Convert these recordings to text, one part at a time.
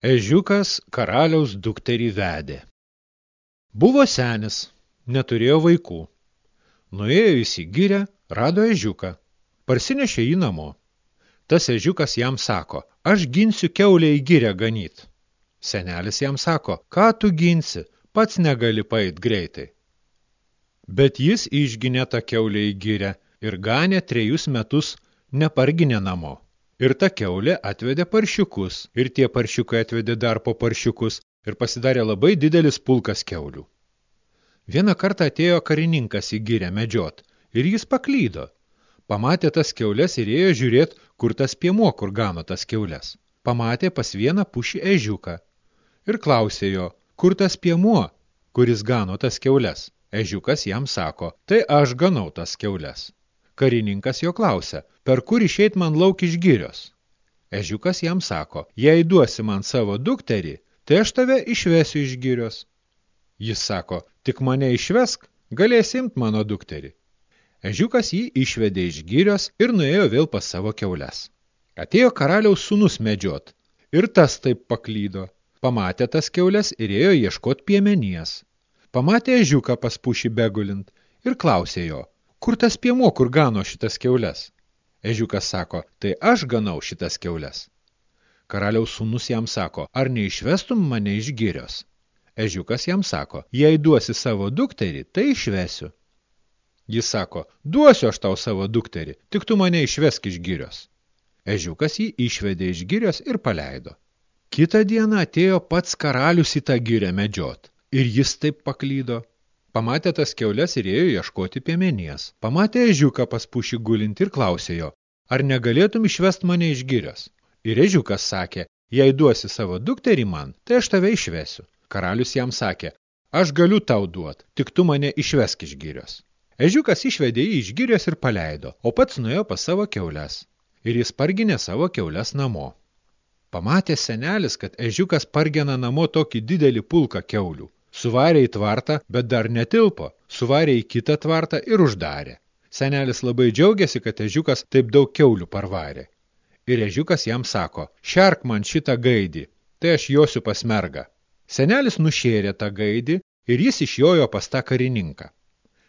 Ežiukas karaliaus dukterį vedė. Buvo senis, neturėjo vaikų. Nuėjo jis į gyrę, rado ežiuką, parsinešė jį namo. Tas ežiukas jam sako, aš ginsiu keulę į gyrę ganyt. Senelis jam sako, ką tu ginsi, pats negali pait greitai. Bet jis išginė tą keulę į gyrę ir ganė trejus metus neparginė namo. Ir ta keulė atvedė paršiukus, ir tie paršiukai atvedė dar po paršiukus, ir pasidarė labai didelis pulkas keulių. Vieną kartą atėjo karininkas į gyrę medžiot, ir jis paklydo. Pamatė tas keulės ir ėjo žiūrėt, kur tas piemuo, kur gano tas keulės. Pamatė pas vieną pušį ežiuką. Ir klausė jo, kur tas piemuo, kuris gano tas keulės. Ežiukas jam sako, tai aš ganau tas keulės. Karininkas jo klausia, per kur išeit man lauk iš girios? Ežiukas jam sako, jei duosi man savo dukterį, tai aš tave išvesiu iš girios. Jis sako, tik mane išvesk, galėsi imt mano dukterį. Ežiukas jį išvedė iš girios ir nuėjo vėl pas savo keules. Atėjo karaliaus sūnus medžiot, ir tas taip paklydo. Pamatė tas keulės ir ėjo ieškot piemenies. Pamatė ežiuką pas pušį begulint ir klausė jo, kur tas piemuo, kur gano šitas keules? Ežiukas sako, tai aš ganau šitas keules. Karaliaus sūnus jam sako, ar neišvestum mane iš girios? Ežiukas jam sako, jei duosi savo dukterį, tai išvesiu. Jis sako, duosiu aš tau savo dukterį, tik tu mane išvesk iš girios. Ežiukas jį išvedė iš girios ir paleido. Kitą dieną atėjo pats karalius į tą girę medžiot, ir jis taip paklydo, Pamatė tas keules ir ėjo ieškoti piemenies. Pamatė ežiuką pas pušį gulint ir klausė jo, ar negalėtum išvest mane iš girios? Ir ežiukas sakė, jei duosi savo dukterį man, tai aš tave išvesiu. Karalius jam sakė, aš galiu tau duot, tik tu mane išvesk iš girios. Ežiukas išvedė jį iš girios ir paleido, o pats nuėjo pas savo keules. Ir jis parginė savo keules namo. Pamatė senelis, kad ežiukas pargena namo tokį didelį pulką keulių. Suvarė į tvartą, bet dar netilpo, suvarė į kitą tvartą ir uždarė. Senelis labai džiaugiasi, kad ežiukas taip daug keulių parvarė. Ir ežiukas jam sako, šerk man šitą gaidį, tai aš josiu pas mergą. Senelis nušėrė tą gaidį ir jis išjojo pas tą karininką.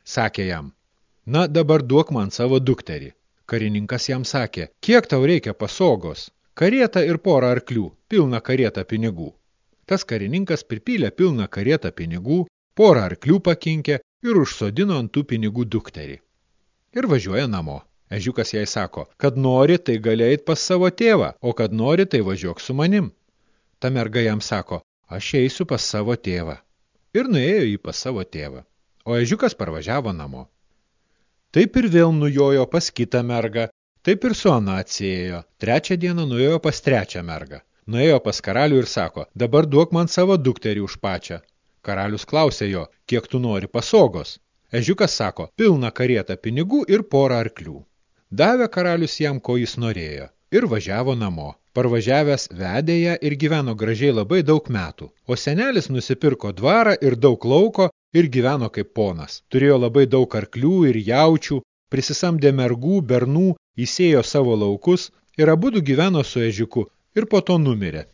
Sakė jam, na dabar duok man savo dukterį. Karininkas jam sakė, kiek tau reikia pasogos, karietą ir porą arklių, pilną karietą pinigų. Tas karininkas pripylė pilną karietą pinigų, porą arklių pakinkė ir užsodino ant tų pinigų dukterį. Ir važiuoja namo. Ežiukas jai sako, kad nori, tai eit pas savo tėvą, o kad nori, tai važiuok su manim. Ta merga jam sako, aš eisiu pas savo tėvą. Ir nuėjo jį pas savo tėvą. O ežiukas parvažiavo namo. Taip ir vėl nujojo pas kitą mergą, taip ir su ana atsėjo. Trečią dieną nuėjo pas trečią mergą. Nuėjo pas karalių ir sako, dabar duok man savo dukterį už pačią. Karalius klausė jo, kiek tu nori pasogos. Ežiukas sako, pilna karieta pinigų ir porą arklių. Davė karalius jam, ko jis norėjo, ir važiavo namo. Parvažiavęs vedė ją ir gyveno gražiai labai daug metų. O senelis nusipirko dvarą ir daug lauko ir gyveno kaip ponas. Turėjo labai daug arklių ir jaučių, prisisamdė mergų, bernų, įsėjo savo laukus ir abudu gyveno su ežiuku ir po to numirė